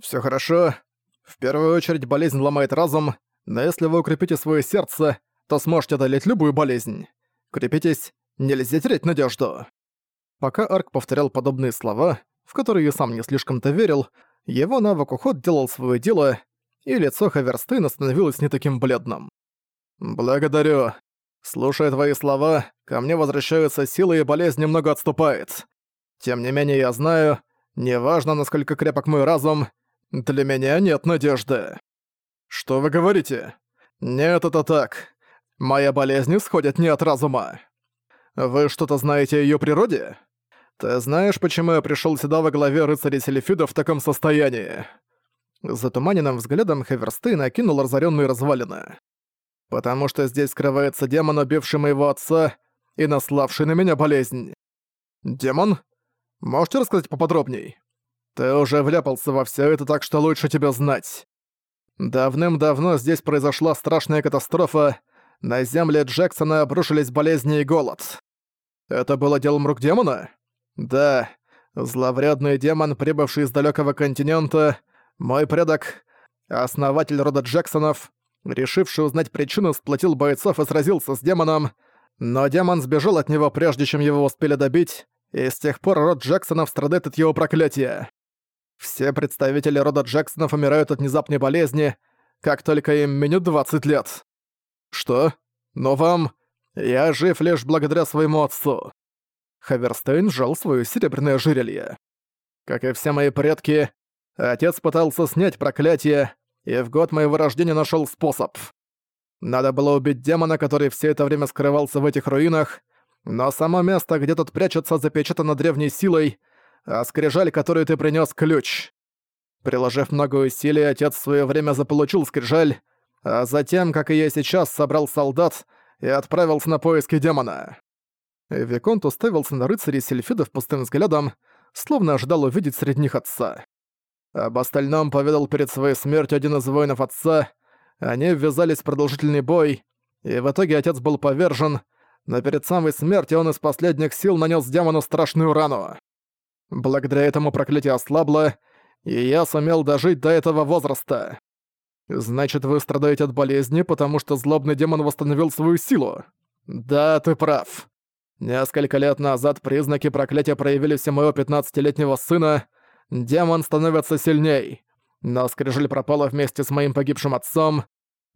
Все хорошо. В первую очередь болезнь ломает разум, но если вы укрепите свое сердце, то сможете одолеть любую болезнь. Крепитесь, нельзя терять надежду. Пока Арк повторял подобные слова, в которые сам не слишком-то верил, его навык уход делал свое дело, и лицо Хаверстейна становилось не таким бледным. «Благодарю. Слушая твои слова, ко мне возвращаются силы и болезнь немного отступает. Тем не менее я знаю, неважно, насколько крепок мой разум, для меня нет надежды». «Что вы говорите?» «Нет, это так. Моя болезнь исходит не от разума. Вы что-то знаете о её природе? Ты знаешь, почему я пришёл сюда во главе рыцарей Селефида в таком состоянии?» Затуманенным взглядом Хеверстейн окинул разорённые развалины. «Потому что здесь скрывается демон, убивший моего отца и наславший на меня болезнь. Демон? Можете рассказать поподробней? Ты уже вляпался во всё это, так что лучше тебя знать. Давным-давно здесь произошла страшная катастрофа, на земле Джексона обрушились болезни и голод. Это было делом рук демона? Да, зловредный демон, прибывший из далекого континента, мой предок, основатель рода Джексонов, решивший узнать причину, сплотил бойцов и сразился с демоном, но демон сбежал от него, прежде чем его успели добить, и с тех пор род Джексонов страдает от его проклятия. Все представители рода Джексонов умирают от внезапной болезни, как только им минут 20 лет. Что? Но вам... Я жив лишь благодаря своему отцу. Хаверстейн сжал свое серебряное ожерелье. Как и все мои предки, отец пытался снять проклятие, и в год моего рождения нашел способ. Надо было убить демона, который все это время скрывался в этих руинах, но само место, где тот прячется, запечатано древней силой, а скрижаль, которую ты принес, ключ. Приложив много усилий, отец в свое время заполучил скрижаль, а затем, как и я сейчас, собрал солдат и отправился на поиски демона. Виконт уставился на рыцарей Сельфидов пустым взглядом, словно ожидал увидеть среди них отца. Об остальном поведал перед своей смертью один из воинов отца, они ввязались в продолжительный бой, и в итоге отец был повержен, но перед самой смертью он из последних сил нанес демону страшную рану. Благодаря этому проклятие ослабло, и я сумел дожить до этого возраста. Значит, вы страдаете от болезни, потому что злобный демон восстановил свою силу. Да, ты прав. Несколько лет назад признаки проклятия проявились у моего 15-летнего сына. Демон становится сильней. Но скрижаль пропала вместе с моим погибшим отцом.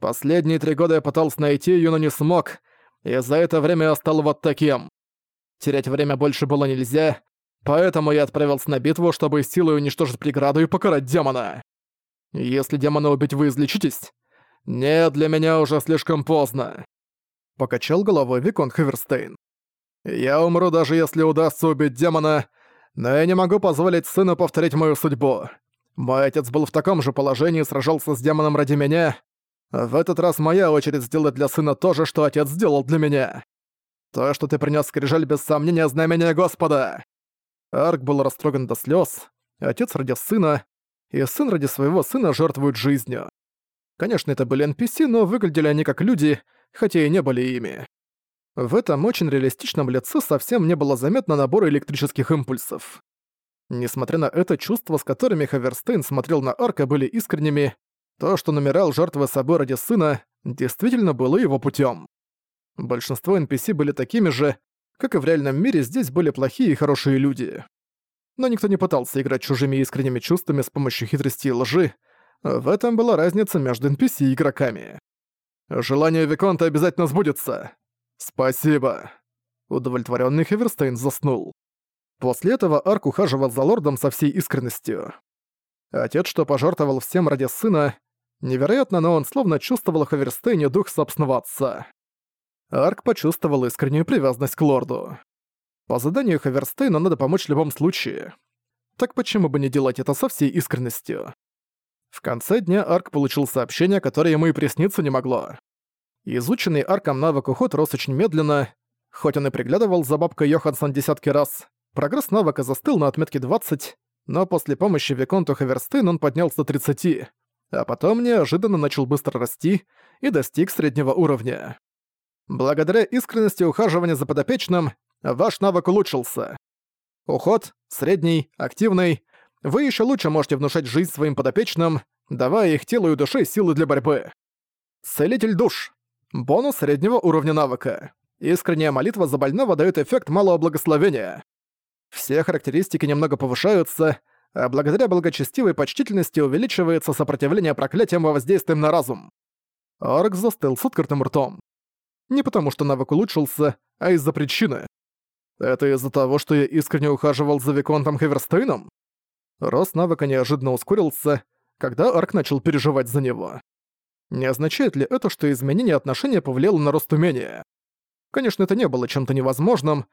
Последние три года я пытался найти её, но не смог, и за это время я стал вот таким. Терять время больше было нельзя, поэтому я отправился на битву, чтобы силой уничтожить преграду и покарать демона. Если демона убить, вы излечитесь? Нет, для меня уже слишком поздно. Покачал головой Викон Хаверстейн. Я умру, даже если удастся убить демона, но я не могу позволить сыну повторить мою судьбу. Мой отец был в таком же положении сражался с демоном ради меня. В этот раз моя очередь сделать для сына то же, что отец сделал для меня. То, что ты принес скрижаль, без сомнения, знамение Господа. Арк был растроган до слез. Отец ради сына, и сын ради своего сына жертвует жизнью. Конечно, это были NPC, но выглядели они как люди, хотя и не были ими. В этом очень реалистичном лице совсем не было заметно набора электрических импульсов. Несмотря на это, чувства, с которыми Хаверстейн смотрел на Арка, были искренними, то, что намирал жертвы собой ради сына, действительно было его путем. Большинство NPC были такими же, как и в реальном мире здесь были плохие и хорошие люди но никто не пытался играть чужими искренними чувствами с помощью хитрости и лжи. В этом была разница между NPC и игроками. «Желание Виконта обязательно сбудется!» «Спасибо!» Удовлетворённый Хеверстейн заснул. После этого Арк ухаживал за лордом со всей искренностью. Отец, что пожертвовал всем ради сына, невероятно, но он словно чувствовал в Хаверстейне дух собственного отца. Арк почувствовал искреннюю привязанность к лорду. По заданию Хаверстейна надо помочь в любом случае. Так почему бы не делать это со всей искренностью? В конце дня Арк получил сообщение, которое ему и присниться не могло. Изученный Арком навык уход рос очень медленно, хоть он и приглядывал за бабкой Йоханссон десятки раз, прогресс навыка застыл на отметке 20, но после помощи Виконту Хаверстейн он поднялся до 30, а потом неожиданно начал быстро расти и достиг среднего уровня. Благодаря искренности ухаживания за подопечным, ваш навык улучшился. Уход, средний, активный. вы еще лучше можете внушать жизнь своим подопечным, давая их телу и душе силы для борьбы. Целитель душ. Бонус среднего уровня навыка. Искренняя молитва за больного дает эффект малого благословения. Все характеристики немного повышаются, а благодаря благочестивой почтительности увеличивается сопротивление проклятиям во воздействием на разум. Орк застыл с открытым ртом. Не потому что навык улучшился, а из-за причины. Это из-за того, что я искренне ухаживал за Виконтом Хеверстейном? Рост навыка неожиданно ускорился, когда Арк начал переживать за него. Не означает ли это, что изменение отношения повлияло на рост умения? Конечно, это не было чем-то невозможным.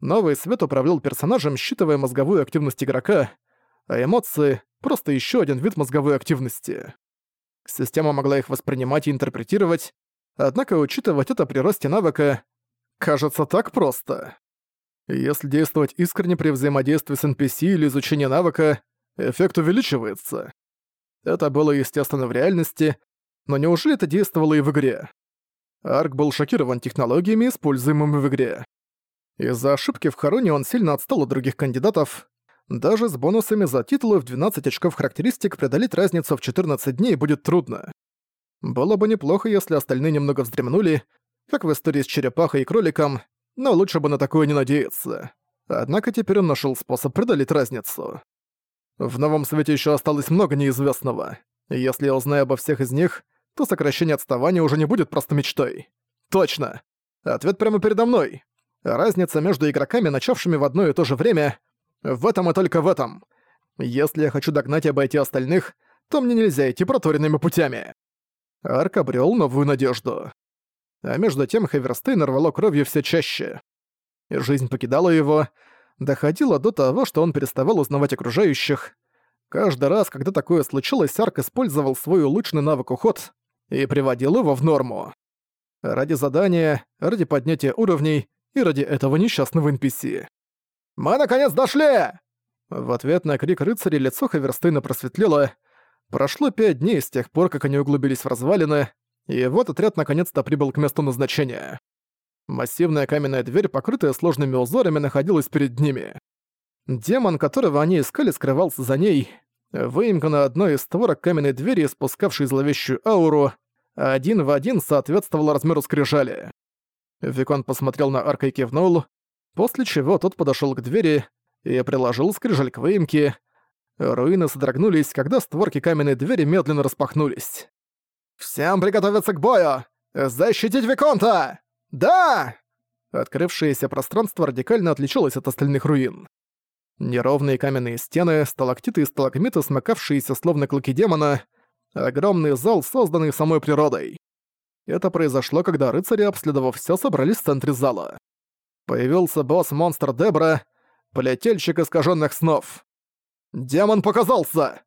Новый свет управлял персонажем, считывая мозговую активность игрока, а эмоции — просто еще один вид мозговой активности. Система могла их воспринимать и интерпретировать, однако учитывать это при росте навыка кажется так просто. Если действовать искренне при взаимодействии с NPC или изучении навыка, эффект увеличивается. Это было естественно в реальности, но неужели это действовало и в игре? Арк был шокирован технологиями, используемыми в игре. Из-за ошибки в Харуне он сильно отстал от других кандидатов. Даже с бонусами за титулы в 12 очков характеристик преодолеть разницу в 14 дней будет трудно. Было бы неплохо, если остальные немного вздремнули, как в истории с черепахой и кроликом, но лучше бы на такое не надеяться. Однако теперь он нашел способ преодолеть разницу. В новом свете еще осталось много неизвестного. Если я узнаю обо всех из них, то сокращение отставания уже не будет просто мечтой. Точно. Ответ прямо передо мной. Разница между игроками, начавшими в одно и то же время, в этом и только в этом. Если я хочу догнать и обойти остальных, то мне нельзя идти проторенными путями. Арк обрел новую надежду. А между тем Хаверстейн рвало кровью все чаще. Жизнь покидала его, доходила до того, что он переставал узнавать окружающих. Каждый раз, когда такое случилось, Арк использовал свой улучшенный навык уход и приводил его в норму. Ради задания, ради поднятия уровней и ради этого несчастного NPC. «Мы наконец дошли!» В ответ на крик рыцаря лицо Хаверстейна просветлело. Прошло пять дней с тех пор, как они углубились в развалины, и вот отряд наконец-то прибыл к месту назначения. Массивная каменная дверь, покрытая сложными узорами, находилась перед ними. Демон, которого они искали, скрывался за ней. Выемка на одной из створок каменной двери, спускавшей зловещую ауру, один в один соответствовал размеру скрижали. Викон посмотрел на Арка и кивнул, после чего тот подошёл к двери и приложил скрижаль к выемке. Руины содрогнулись, когда створки каменной двери медленно распахнулись. «Всем приготовиться к бою! Защитить Виконта! Да!» Открывшееся пространство радикально отличалось от остальных руин. Неровные каменные стены, сталактиты и сталагмиты, смыкавшиеся словно клыки демона, огромный зал, созданный самой природой. Это произошло, когда рыцари, обследовав все, собрались в центре зала. Появился босс-монстр Дебра, полетельщик искаженных снов. «Демон показался!»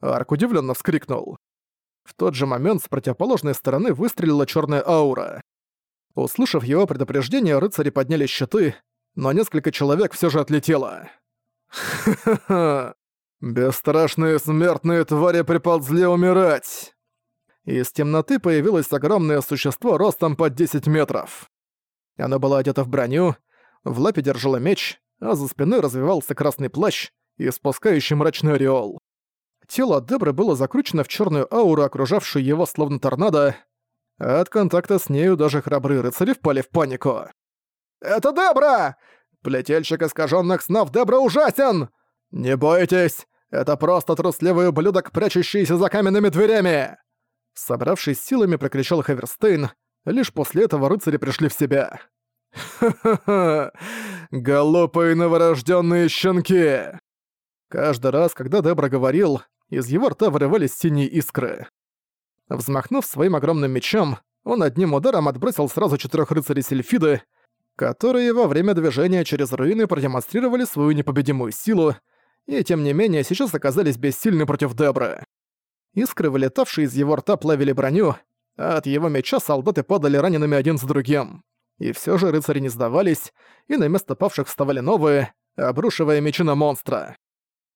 Арк удивленно вскрикнул. В тот же момент с противоположной стороны выстрелила черная аура. Услышав его предупреждение, рыцари подняли щиты, но несколько человек все же отлетело. «Ха-ха-ха! Бесстрашные смертные твари приползли умирать!» Из темноты появилось огромное существо ростом под 10 метров. Оно было одето в броню, в лапе держало меч, а за спиной развивался красный плащ и спускающий мрачный ореол. Тело Дебры было закручено в черную ауру, окружавшую его словно торнадо. От контакта с нею даже храбрые рыцари впали в панику. «Это Дебра! Плетельщик искаженных снов Дебра ужасен! Не бойтесь, это просто трусливый ублюдок, прячущийся за каменными дверями!» Собравшись силами, прокричал Хаверстейн. Лишь после этого рыцари пришли в себя. «Ха-ха-ха! Голопые новорожденные щенки!» Каждый раз, когда Дебра говорил, из его рта вырывались синие искры. Взмахнув своим огромным мечом, он одним ударом отбросил сразу четырех рыцарей Сельфиды, которые во время движения через руины продемонстрировали свою непобедимую силу, и тем не менее сейчас оказались бессильны против Дебры. Искры, вылетавшие из его рта, плавили броню, а от его меча солдаты падали ранеными один за другим. И все же рыцари не сдавались, и на место павших вставали новые, обрушивая мечи на монстра.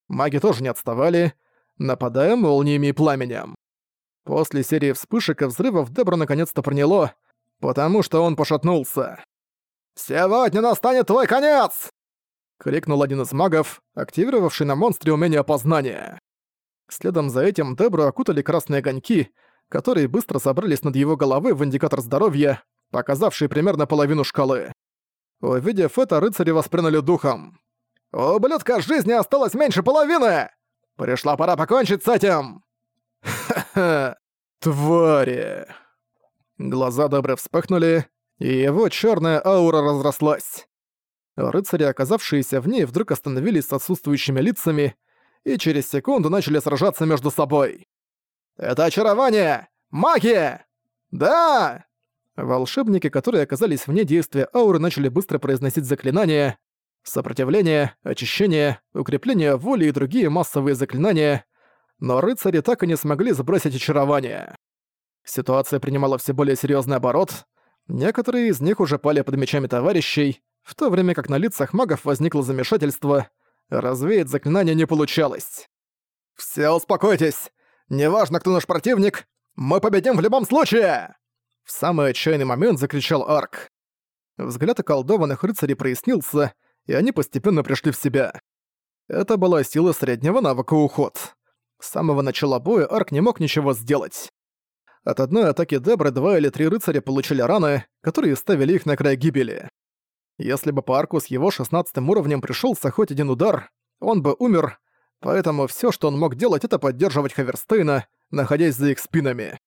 Маги тоже не отставали, нападая молниями и пламенем. После серии вспышек и взрывов Дебра наконец-то проняло, потому что он пошатнулся. «Сегодня настанет твой конец!» — крикнул один из магов, активировавший на монстре умение опознания. Следом за этим Дебру окутали красные огоньки, которые быстро собрались над его головой в индикатор здоровья, показавший примерно половину шкалы. Увидев это, рыцари воспрянули духом. «У ублюдка жизни осталось меньше половины! Пришла пора покончить с этим!» «Ха-ха! Твари!» Глаза Добры вспыхнули, и его черная аура разрослась. Рыцари, оказавшиеся в ней, вдруг остановились с отсутствующими лицами и через секунду начали сражаться между собой. «Это очарование! Магия! Да!» Волшебники, которые оказались вне действия ауры, начали быстро произносить заклинания. Сопротивление, очищение, укрепление воли и другие массовые заклинания. Но рыцари так и не смогли сбросить очарование. Ситуация принимала все более серьезный оборот. Некоторые из них уже пали под мечами товарищей, в то время как на лицах магов возникло замешательство. Развеять заклинание не получалось. «Все успокойтесь! Неважно, кто наш противник, мы победим в любом случае!» В самый отчаянный момент закричал Арк. Взгляд околдованных рыцарей прояснился, и они постепенно пришли в себя. Это была сила среднего навыка уход. С самого начала боя Арк не мог ничего сделать. От одной атаки Дебры два или три рыцаря получили раны, которые ставили их на край гибели. Если бы по Арку с его 16 уровнем пришелся хоть один удар, он бы умер, поэтому все, что он мог делать, это поддерживать Хаверстейна, находясь за их спинами.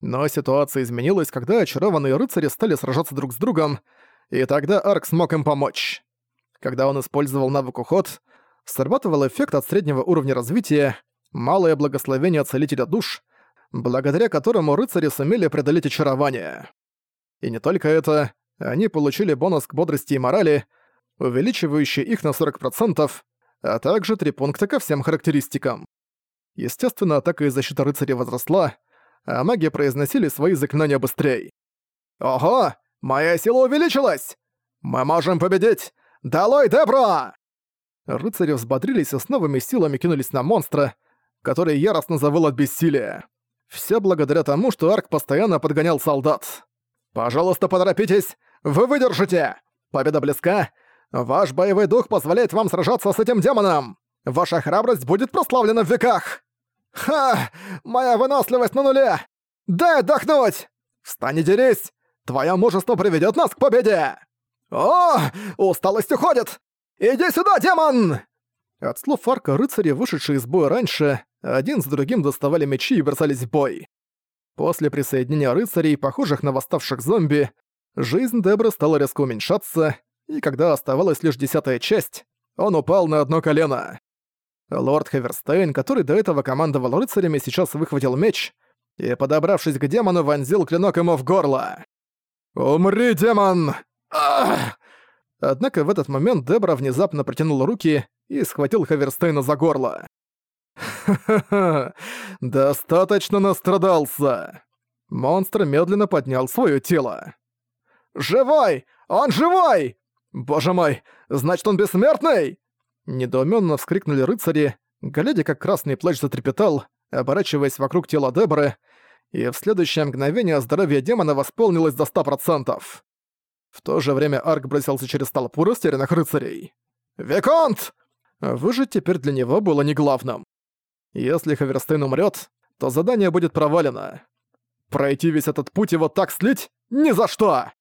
Но ситуация изменилась, когда очарованные рыцари стали сражаться друг с другом, и тогда Арк смог им помочь. Когда он использовал навык уход, срабатывал эффект от среднего уровня развития, малое благословение Целителя душ, благодаря которому рыцари сумели преодолеть очарование. И не только это, они получили бонус к бодрости и морали, увеличивающий их на 40%, а также 3 пункта ко всем характеристикам. Естественно, атака и защита рыцарей возросла, а маги произносили свои заклинания быстрее. «Ого! Моя сила увеличилась! Мы можем победить! Долой Дебро!» Рыцари взбодрились и с новыми силами кинулись на монстра, который яростно завыл от бессилия. Все благодаря тому, что Арк постоянно подгонял солдат. «Пожалуйста, поторопитесь! Вы выдержите! Победа близка! Ваш боевой дух позволяет вам сражаться с этим демоном! Ваша храбрость будет прославлена в веках!» «Ха! Моя выносливость на нуле! Дай отдохнуть! Встань и дерись! Твое мужество приведет нас к победе!» «О! Усталость уходит! Иди сюда, демон!» От слов Арка рыцари, вышедшие из боя раньше, один за другим доставали мечи и бросались в бой. После присоединения рыцарей, похожих на восставших зомби, жизнь Дебры стала резко уменьшаться, и когда оставалась лишь десятая часть, он упал на одно колено. Лорд Хеверстейн, который до этого командовал рыцарями, сейчас выхватил меч и, подобравшись к демону, вонзил клинок ему в горло. «Умри, демон!» Ах! Однако в этот момент Дебра внезапно протянул руки и схватил Хаверстейна за горло. «Ха-ха-ха! Достаточно настрадался!» Монстр медленно поднял свое тело. «Живой! Он живой! Боже мой, значит он бессмертный!» Недоуменно вскрикнули рыцари, глядя, как красный плащ затрепетал, оборачиваясь вокруг тела Дебры, и в следующее мгновение здоровье демона восполнилось до ста процентов. В то же время Арк бросился через толпу растерянных рыцарей. «Виконт!» Выжить теперь для него было не главным. Если Хаверстейн умрет, то задание будет провалено. Пройти весь этот путь и вот так слить? Ни за что!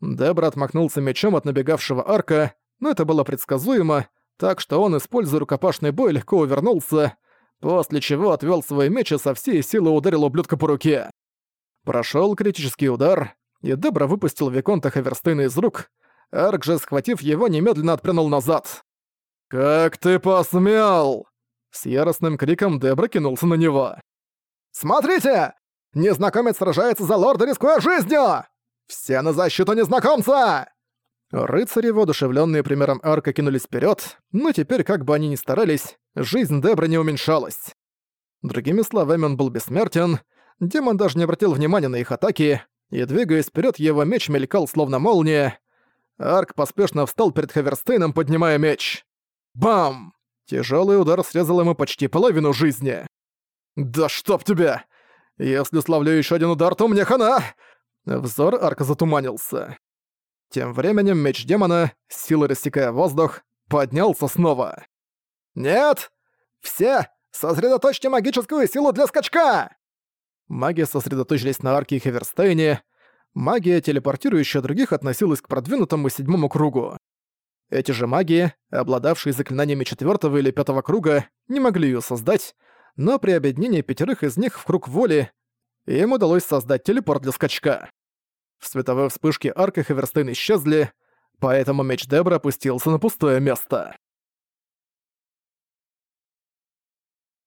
Дебра отмахнулся мечом от набегавшего арка, но это было предсказуемо, так что он, используя рукопашный бой, легко увернулся, после чего отвел свой меч и со всей силы ударил ублюдка по руке. Прошел критический удар, и Дебра выпустил Виконта Хаверстейна из рук, Арк же, схватив его, немедленно отпрянул назад. «Как ты посмел!» С яростным криком Дебра кинулся на него. «Смотрите! Незнакомец сражается за лорда, рискуя жизнью! Все на защиту незнакомца!» Рыцари, воодушевленные примером арка, кинулись вперед, но теперь, как бы они ни старались, жизнь Дебра не уменьшалась. Другими словами, он был бессмертен, демон даже не обратил внимания на их атаки, и, двигаясь вперед, его меч мелькал словно молния. Арк поспешно встал перед Хаверстейном, поднимая меч. Бам! Тяжелый удар срезал ему почти половину жизни. «Да чтоб тебя! Если славлю еще один удар, то мне хана!» Взор Арка затуманился. Тем временем меч демона, силой рассекая воздух, поднялся снова. «Нет! Все! Сосредоточьте магическую силу для скачка!» Маги сосредоточились на арке и Хеверстейне. Магия, телепортирующая других, относилась к продвинутому седьмому кругу. Эти же маги, обладавшие заклинаниями четвертого или пятого круга, не могли ее создать, но при объединении пятерых из них в круг воли им удалось создать телепорт для скачка. В световой вспышке арка и Хеверстейн исчезли, поэтому меч Дебра опустился на пустое место.